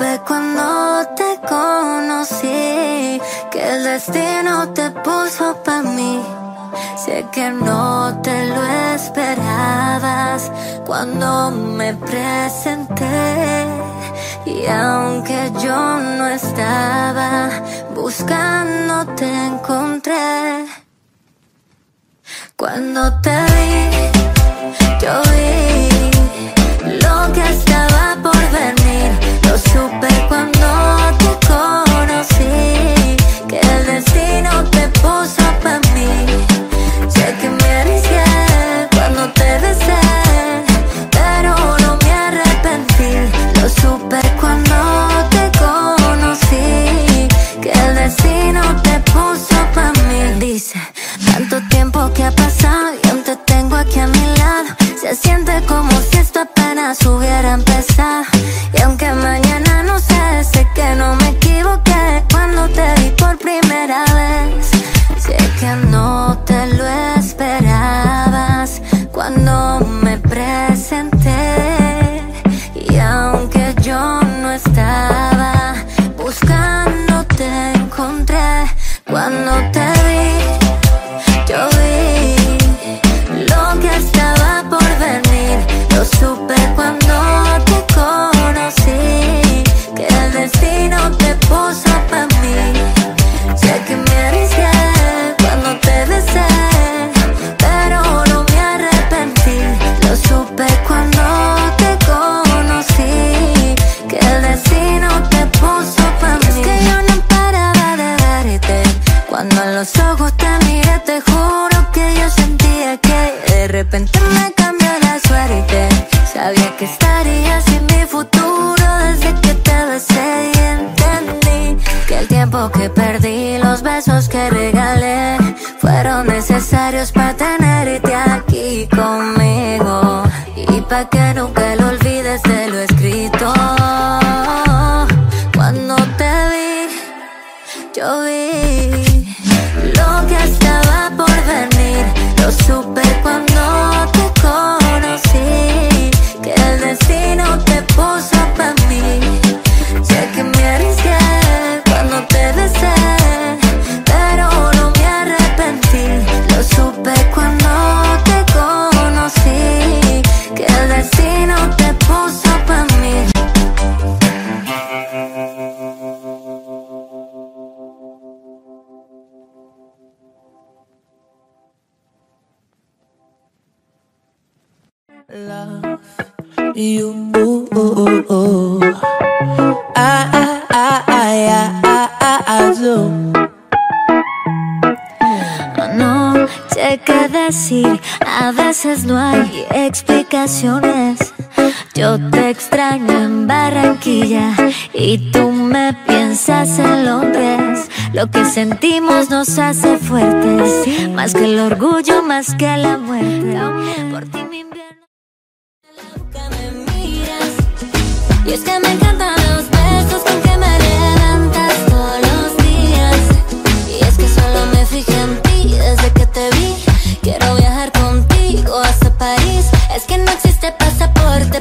supe cuando te conocí que el destino te puso para mí. Sé que no te lo esperabas cuando me presenté. Y aunque yo no estaba buscando, te encontré. Cuando te vi, yo vi. Se siente como si esto apenas hubiera empezado love you. I, I, I, I, I, I, I do. No sé qué decir, a veces no hay explicaciones. Yo te extraño en Barranquilla y tú me piensas en Londres. Lo que sentimos nos hace fuertes, más que el orgullo, más que la muerte. Por ti mi Y es que me encantan los besos con que me adelantas todos los días. Y es que solo me fijo en ti desde que te vi. Quiero viajar contigo hasta París. Es que no existe pasaporte.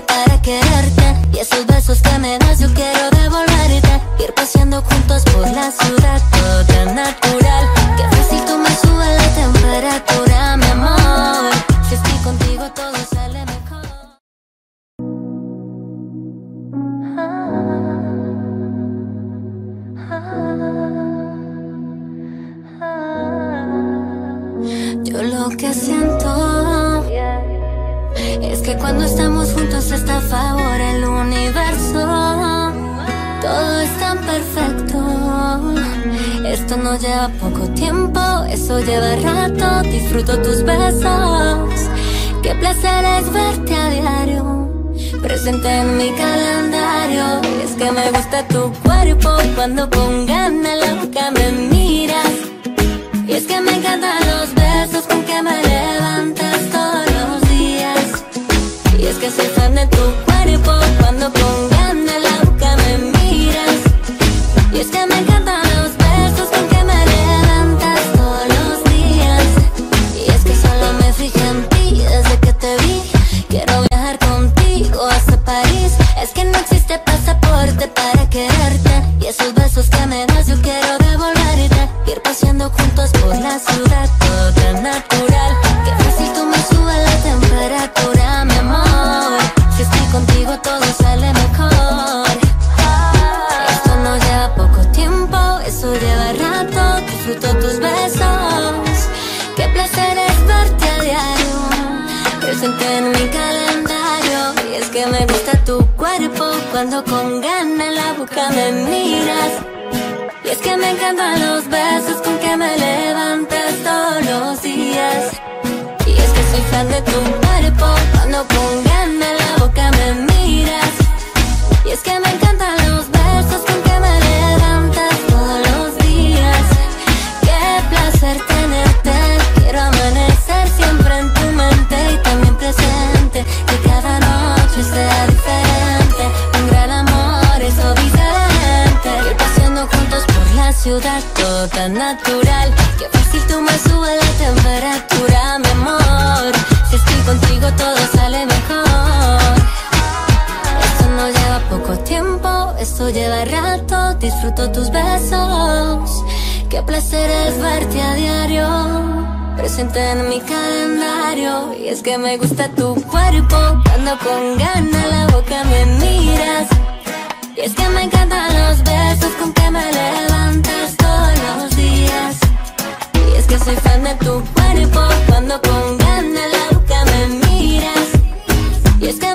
que me gusta tu cuerpo cuando con ganas la boca me miras. Y es que me encantan los besos con que me levantas todos los días. Y es que soy fan de tu natural. Qué fácil tú me subes la temperatura, mi amor. Si estoy contigo todo sale mejor. Esto no lleva poco tiempo, esto lleva rato. Disfruto tus besos. Qué placer es verte a diario. Presente en mi calendario. Y es que me gusta tu cuerpo. Cuando con ganas la boca me miras. Y es que me encantan los besos con que me levantas que soy fan de tu cuerpo. Cuando con ganas la boca me miras. Y es que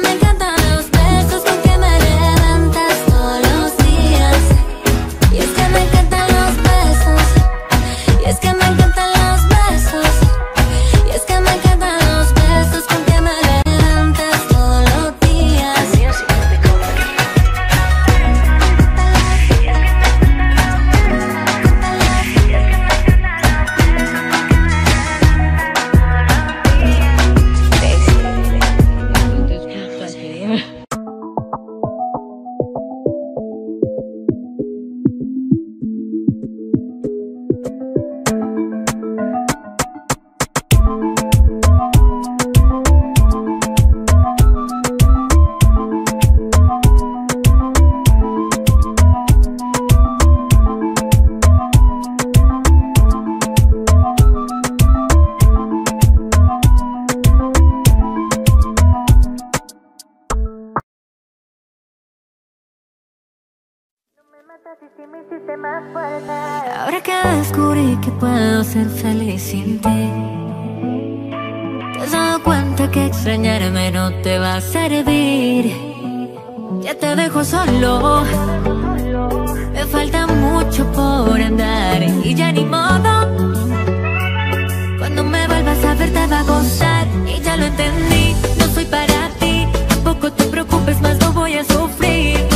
Ahora que descubrí que puedo ser feliz sin ti, te has dado cuenta que extrañarme no te va a servir. Ya te dejo solo, me falta mucho por andar y ya ni modo. Cuando me vuelvas a ver te va a gozar y ya lo entendí, no soy para ti. Tampoco te preocupes más, no voy a sufrir.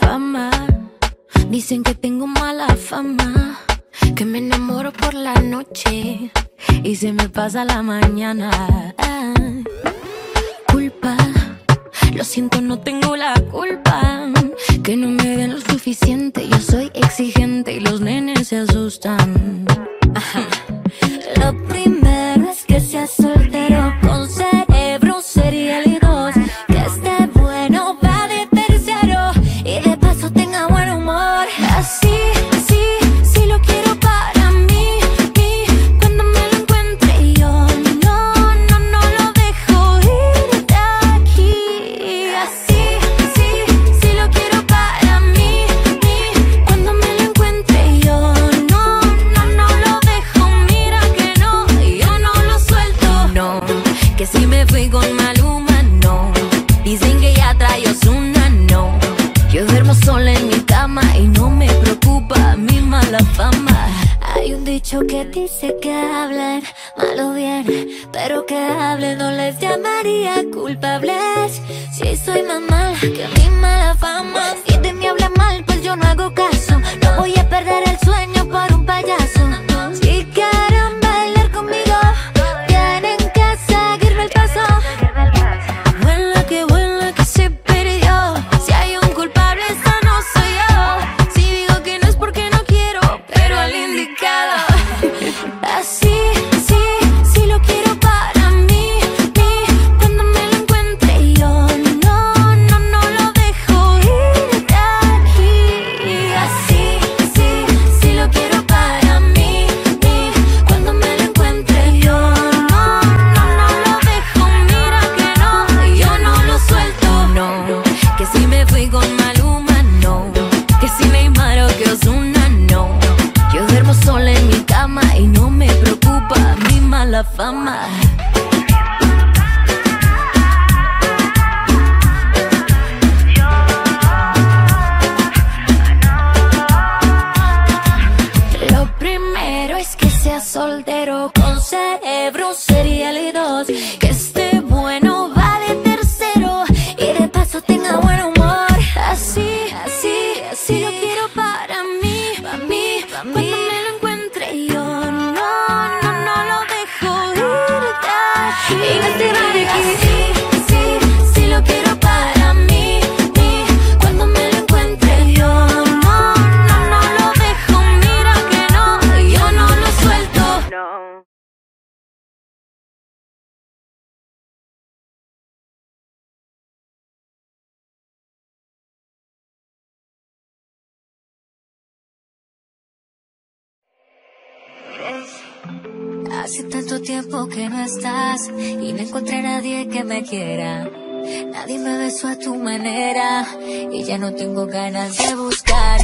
Fama, dicen que tengo mala fama, que me enamoro por la noche y se me pasa la mañana. Ah. Culpa, lo siento, no tengo la culpa, que no me den lo suficiente, yo soy exigente y los nenes se asustan. Ajá. Lo primero es que seas soltero. Hace tanto tiempo que no estás y no encontré a nadie que me quiera. Nadie me besó a tu manera y ya no tengo ganas de buscar.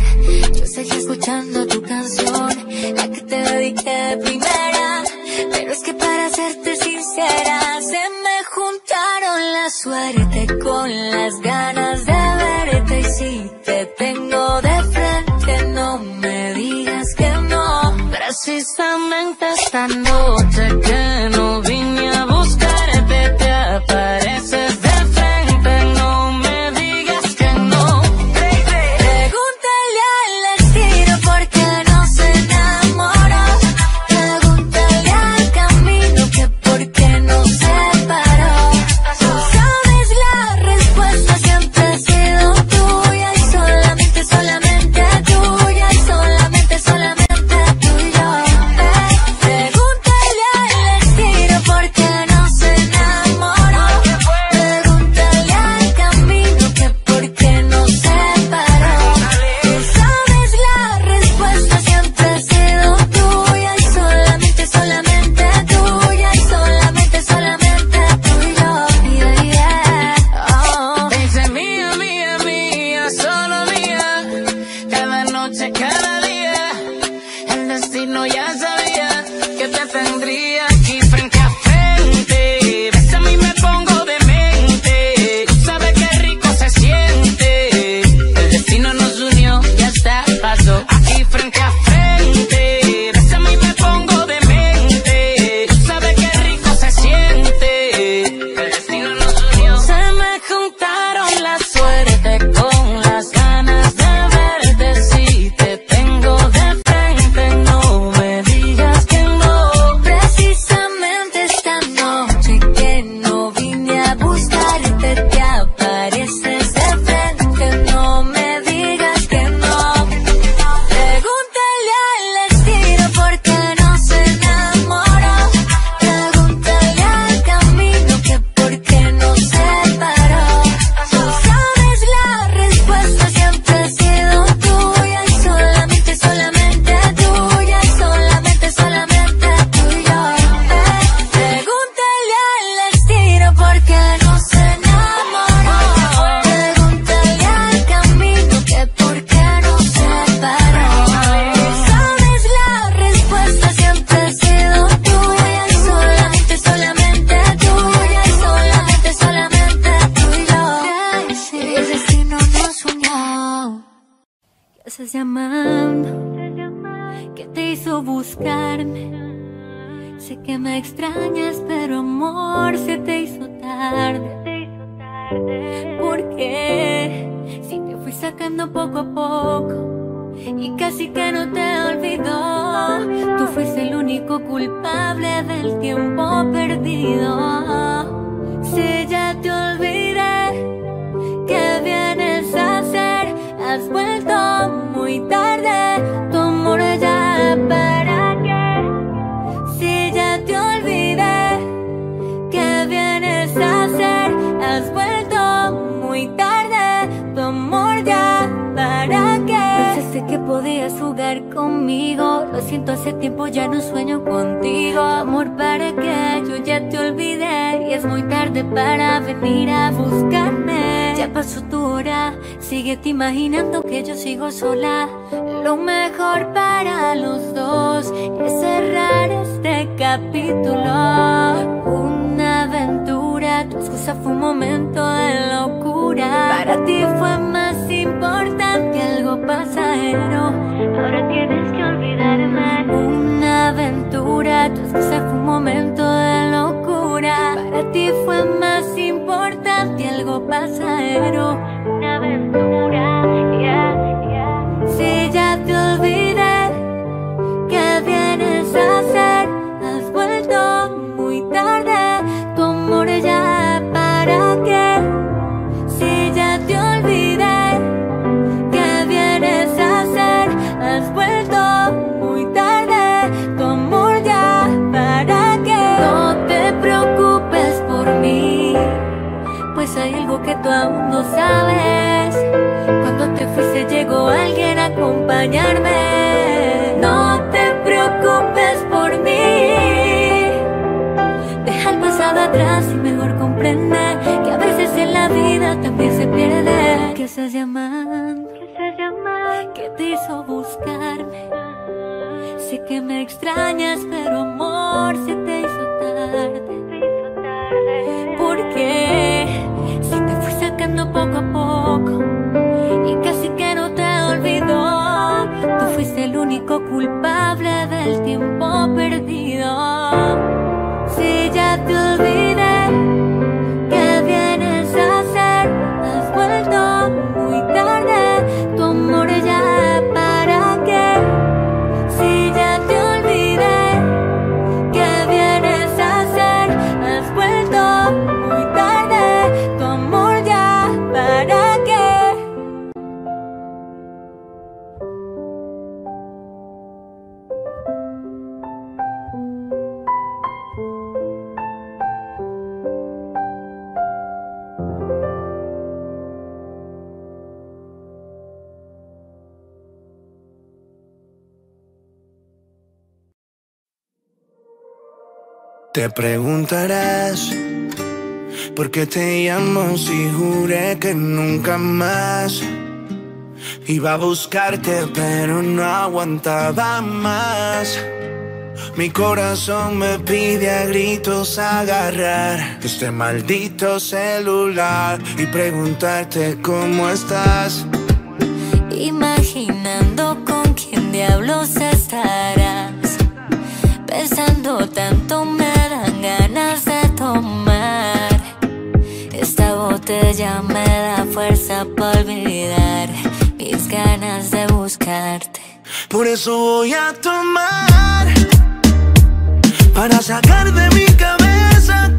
Yo seguí escuchando tu canción, la que te dediqué de primera. Pero es que para serte sincera, se me juntaron la suerte con las ganas de verte y si te precisamente esta noche que no vine a sacando poco a poco y casi que no te olvidó, tú fuiste el único culpable del tiempo perdido. Si ya te olvidé, ¿qué vienes a hacer? Has vuelto muy tarde, para qué. Pensaste que podías jugar conmigo, lo siento hace tiempo ya no sueño contigo. Amor para qué, yo ya te olvidé y es muy tarde para venir a buscarme. Ya pasó tu hora, síguete imaginando que yo sigo sola. Lo mejor para los dos es cerrar este capítulo. Una aventura, tu excusa fue un momento de locura. Para ti fue más importante algo pasajero. Ahora tienes que olvidarme. Una aventura, tu excusa fue un momento de locura. Para ti fue más importante algo pasajero. Una aventura, yeah, yeah. Si ya te olvidé, tú aún no sabes. Cuando te fuiste llegó alguien a acompañarme. No te preocupes por mí. Deja el pasado atrás y mejor comprende que a veces en la vida también se pierde. ¿Qué estás llamando? ¿Qué estás llamando? ¿Qué te hizo buscarme? Sé que me extrañas, pero amor, se te hizo tarde. ¿Por qué? Poco a poco y casi que no te olvidó. Tú fuiste el único culpable del tiempo perdido. Si ya te olvidé, Te preguntarás por qué te llamo si juré que nunca más iba a buscarte, pero no aguantaba más. Mi corazón me pide a gritos agarrar este maldito celular y preguntarte cómo estás. Imaginando con quién diablos estarás. Pensando tanto me botella me da fuerza para olvidar mis ganas de buscarte. Por eso voy a tomar para sacar de mi cabeza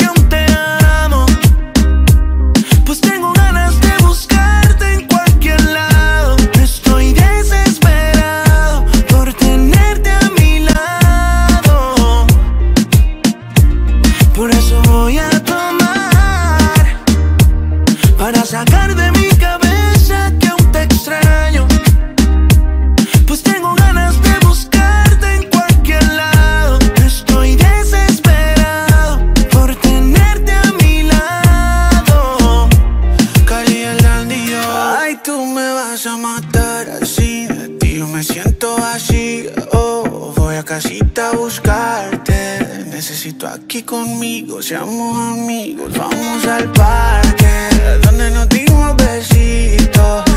aquí conmigo, seamos amigos. Vamos al parque, donde nos dimos besitos.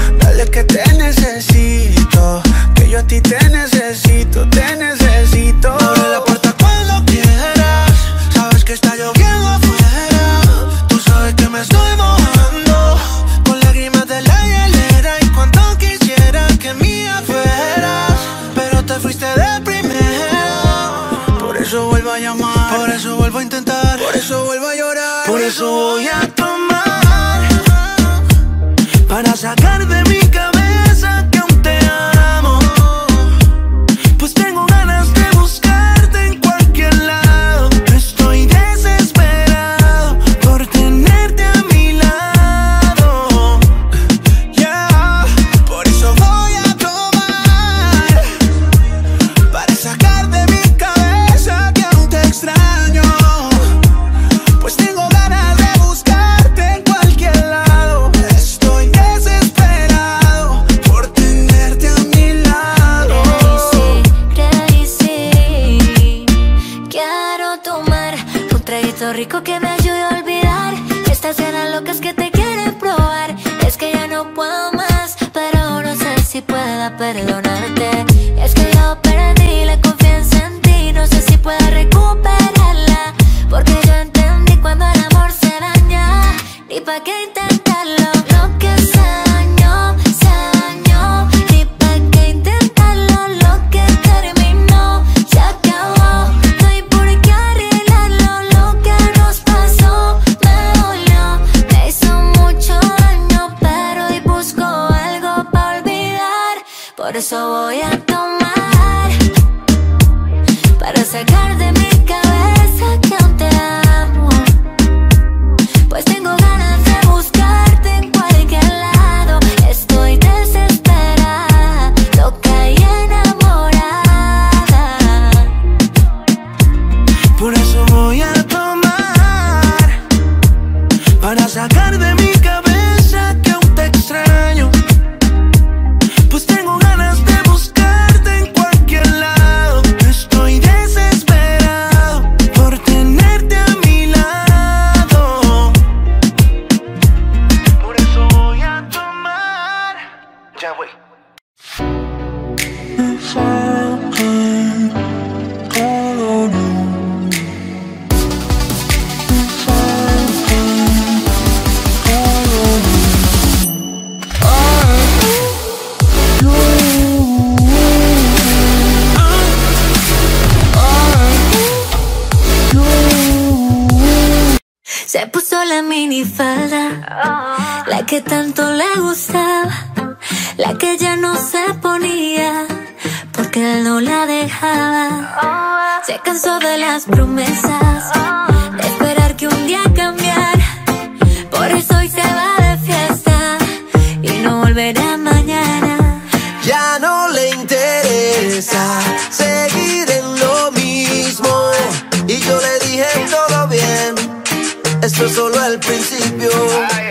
Esto es solo el principio.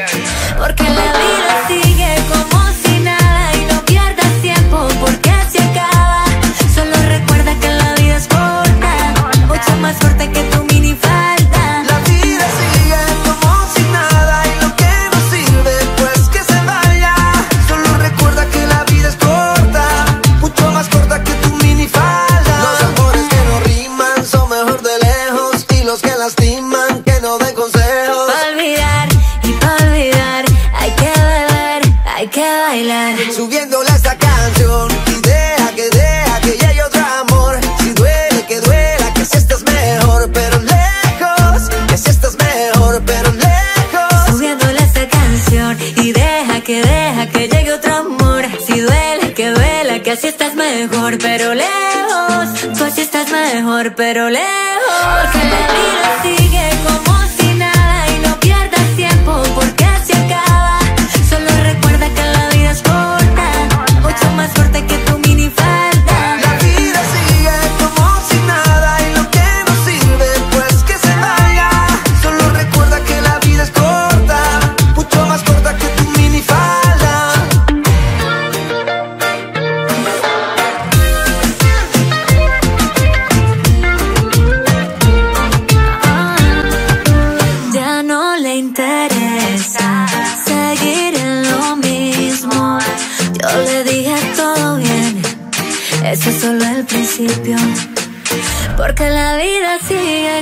Pero lejos.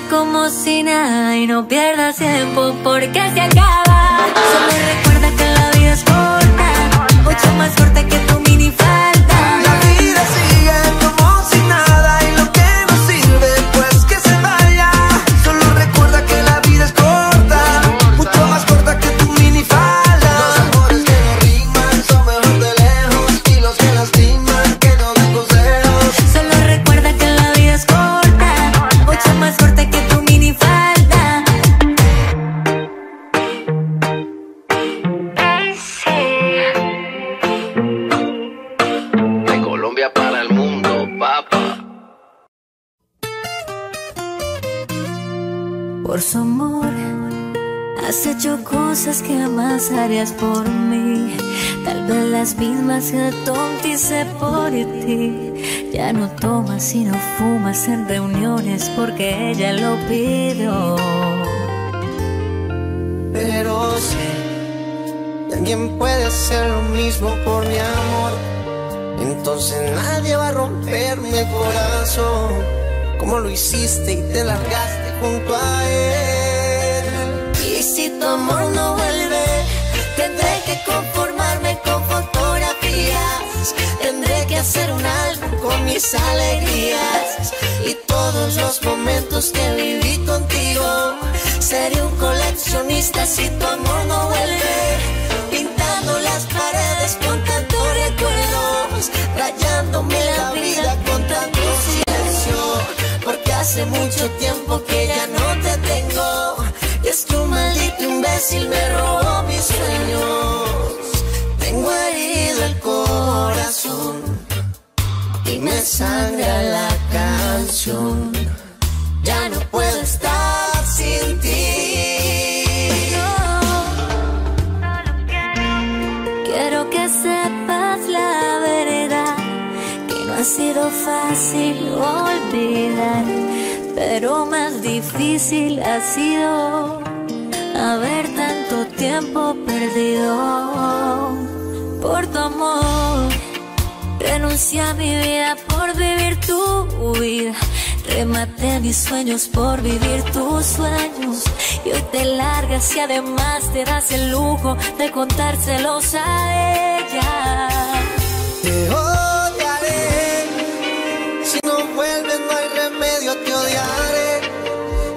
Como si nada y no pierdas tiempo porque se acaba. Solo recuerda que la vida es corta, mucho más corta que tu Ya no tomas y no fumas en reuniones porque ella lo pidió. Pero sé que alguien puede hacer lo mismo por mi amor. Entonces nadie va a romperme el corazón como lo hiciste y te largaste junto a él. Y si tu amor no vuelve, tendré que conformarme con fotografías. Hacer un álbum con mis alegrías y todos los momentos que viví contigo. Seré un coleccionista si tu amor no vuelve, pintando las paredes con tantos recuerdos, rayándome la vida con tanto silencio, porque hace mucho tiempo que ya no te tengo. Y es que un maldito imbécil me robó mis sueños. Tengo herido el corazón y me sangra la canción. Ya no puedo estar sin ti. Quiero que sepas la verdad, que no ha sido fácil olvidar, pero más difícil ha sido haber tanto tiempo perdido por tu amor. Renuncié a mi vida por vivir tu vida. Rematé mis sueños por vivir tus sueños. Y hoy te largas y además te das el lujo de contárselos a ella. Te odiaré, si no vuelves no hay remedio, te odiaré.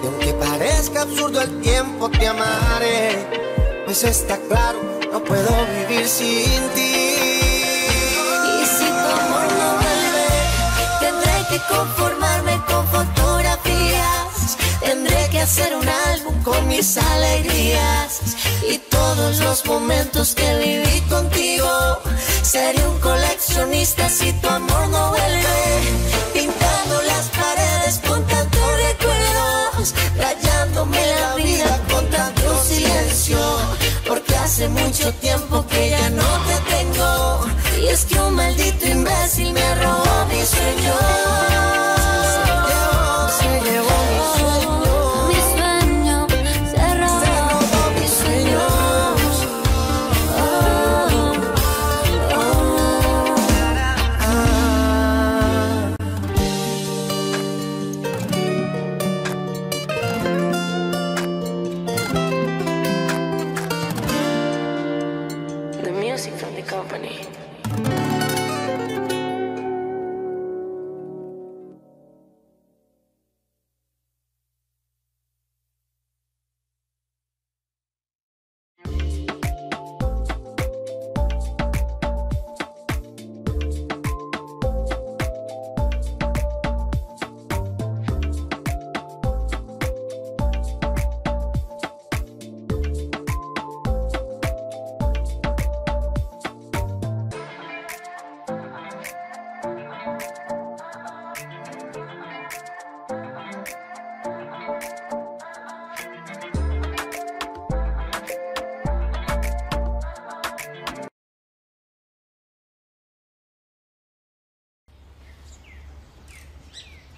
Y aunque parezca absurdo el tiempo, te amaré. Pues está claro, no puedo vivir sin ti. Conformarme con fotografías. Tendré que hacer un álbum con mis alegrías y todos los momentos que viví contigo. Seré un coleccionista si tu amor no vuelve, pintando las paredes con tantos recuerdos, rayándome la vida con tanto silencio, porque hace mucho tiempo que ya no te tengo. Y es que un maldito imbécil me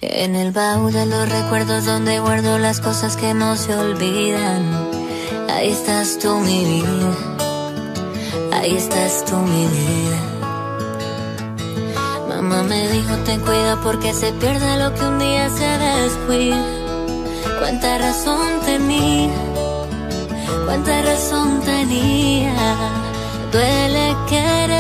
En el baúl de los recuerdos donde guardo las cosas que no se olvidan. Ahí estás tú, mi vida. Ahí estás tú, mi vida. Mamá me dijo ten cuidado porque se pierde lo que un día se descuida. Cuánta razón tenía, cuánta razón tenía. Duele quererte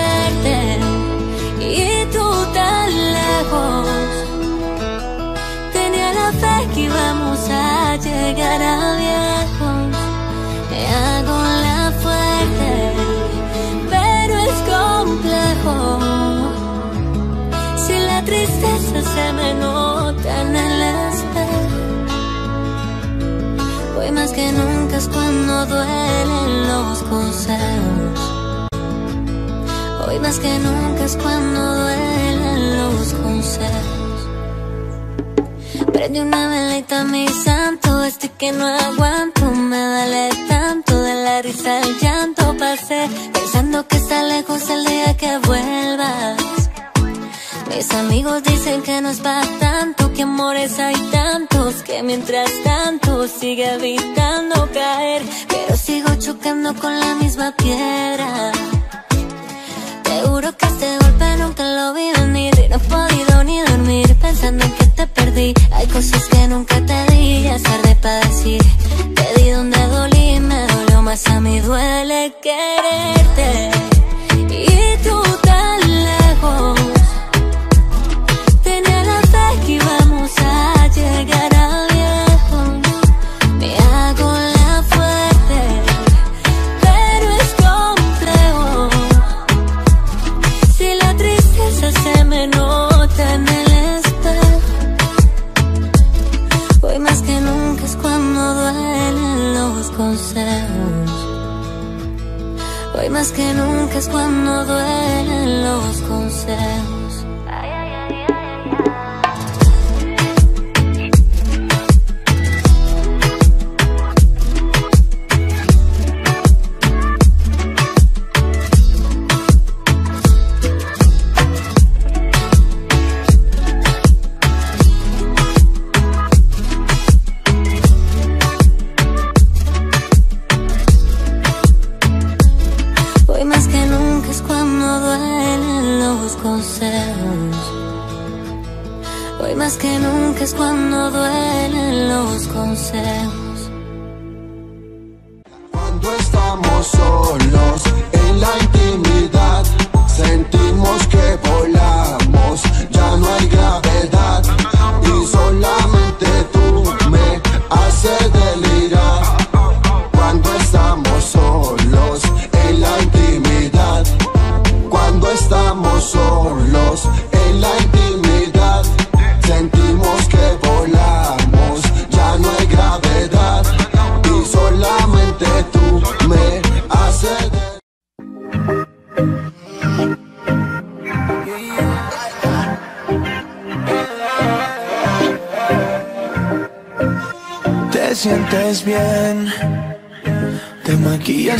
llegar a viejos. Me hago la fuerte, pero es complejo. Si la tristeza se me nota en el espejo. Hoy más que nunca es cuando duelen los consejos. Hoy más que nunca es cuando duelen los consejos. Prende una velita mi este que no aguanto, me duele tanto de la risa al llanto pasé, pensando que está lejos el día que vuelvas. Mis amigos dicen que no es para tanto, que amores hay tantos, que mientras tanto sigue evitando caer, pero sigo chocando con la misma piedra. Seguro que este golpe nunca lo vi venir. No he podido ni dormir pensando en que te perdí. Hay cosas que nunca te di, ya es tarde para decir. Te di donde dolí, me dolió más a mí Duele quererte. Y tú tan que nunca es cuando duelen Cuando estamos solos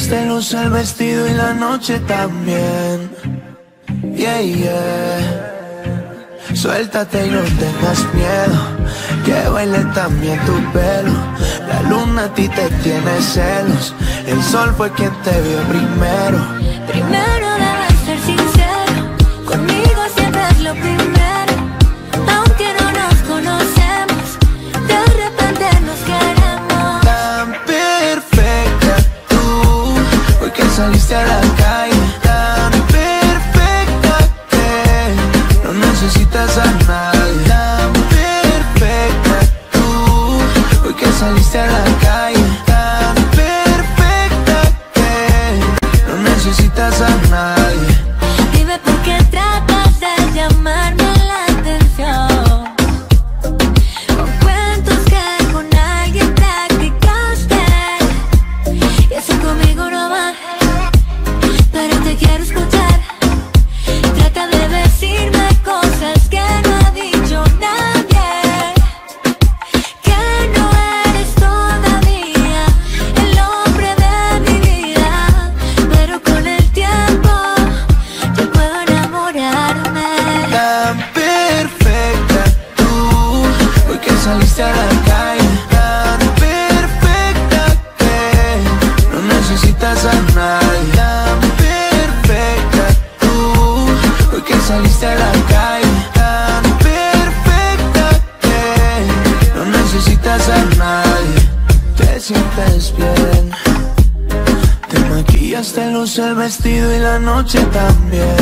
maquillas, te luce el vestido y la noche también. Yeah, yeah. Suéltate y no tengas miedo. Que baile también tu pelo. La luna a ti te tiene celos. El sol fue quien te vio. Primero a. noche también.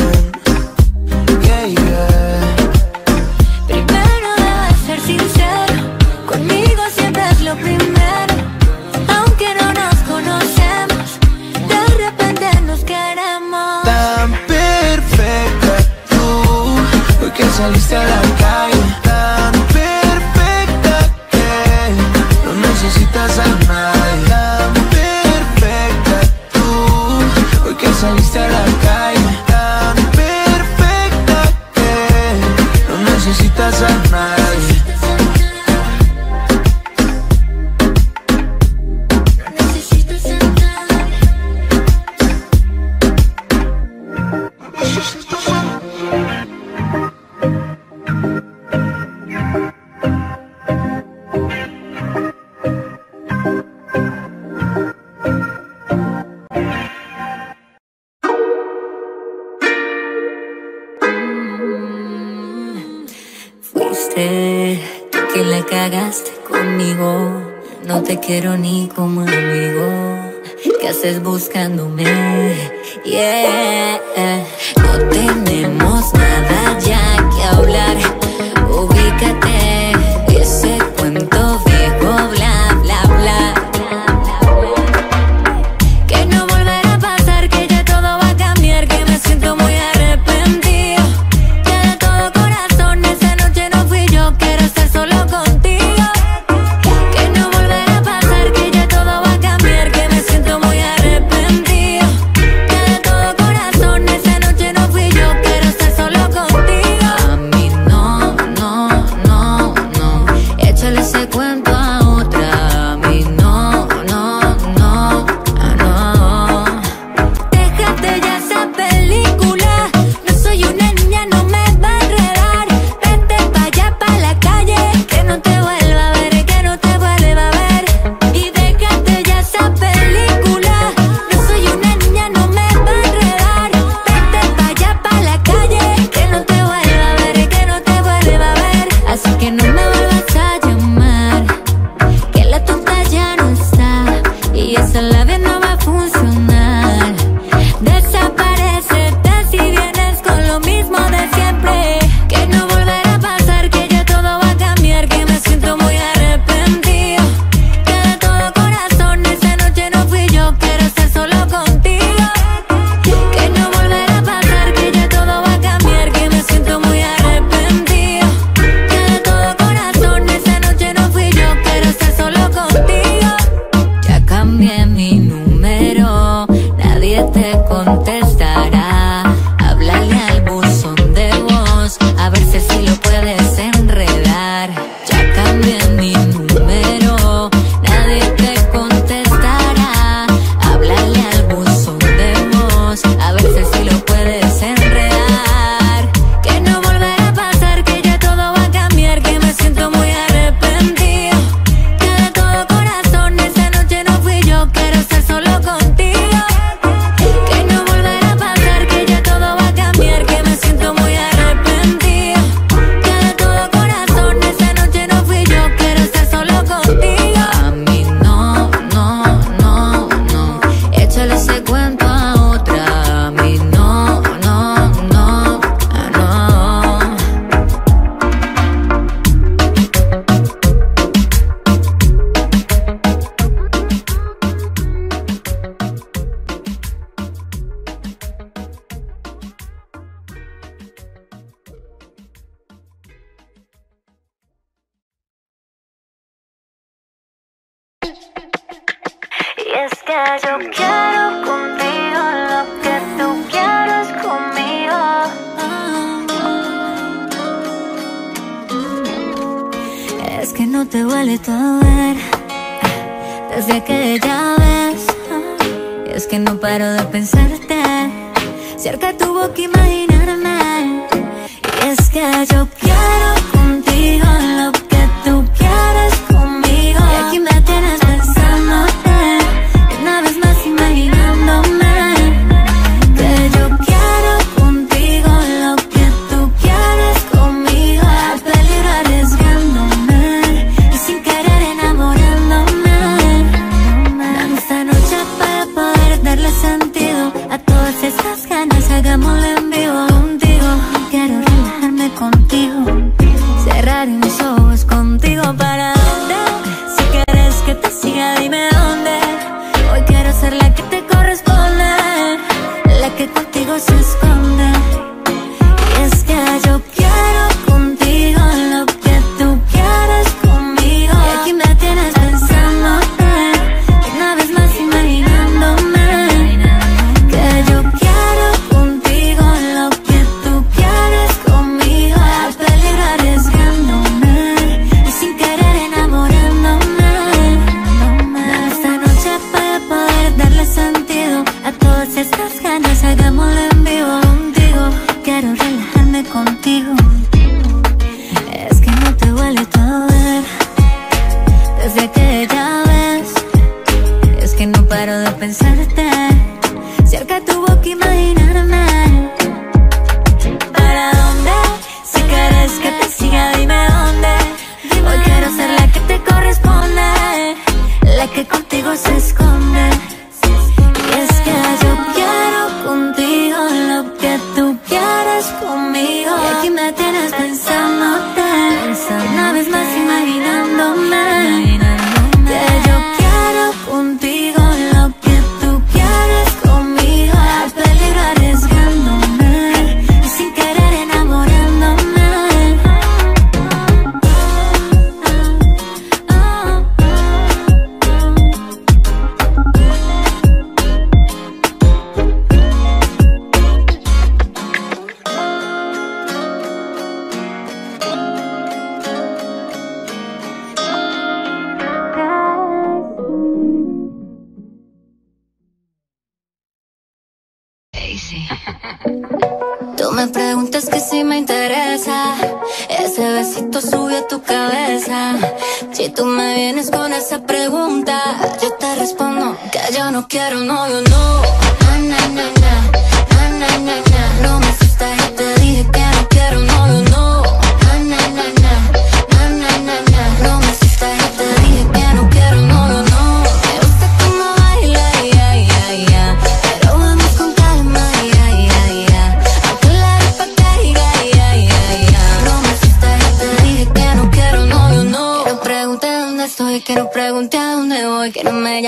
necesitas sanar. quiero ni como amigo. ¿Qué haces buscándome? Yeah. preguntas que si me interesa. Ese besito sube a tu cabeza. Si tú me vienes con esa pregunta, yo te respondo que yo no quiero no novio, no.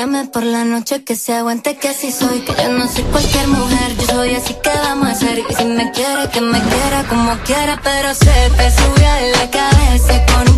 llame por la noche, que se aguante que así soy. Que yo no soy cualquier mujer, yo soy así que vamos a hacer. Y si me quiere, que me quiera como quiera, pero se te sube a la cabeza con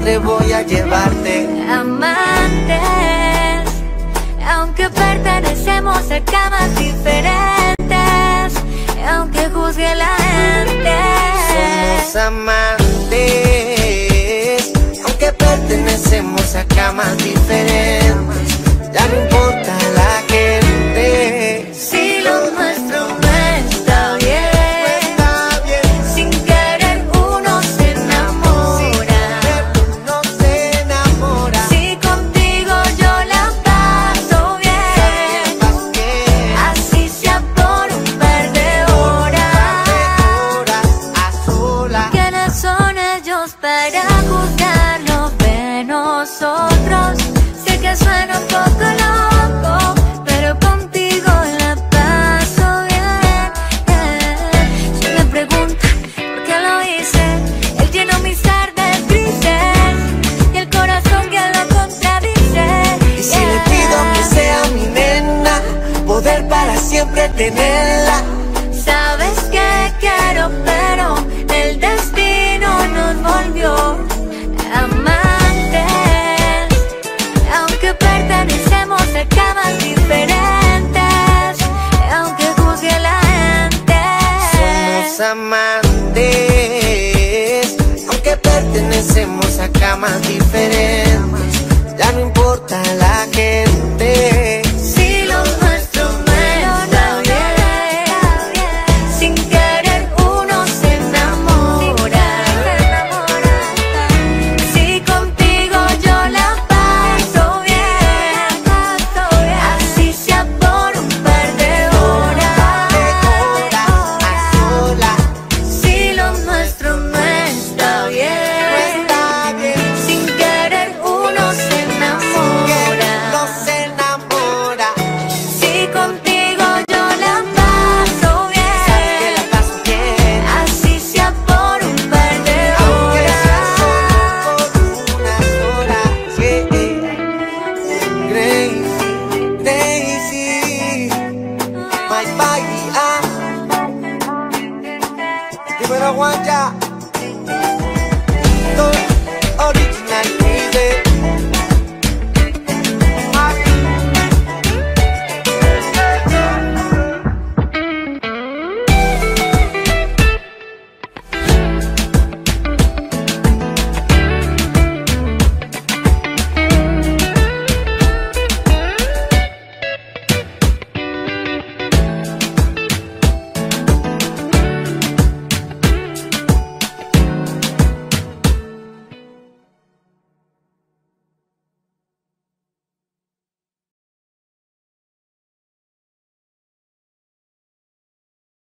siempre voy a llevarte. amantes, aunque pertenecemos a camas diferentes, aunque juzgue la gente. Somos amantes, aunque pertenecemos a camas diferentes.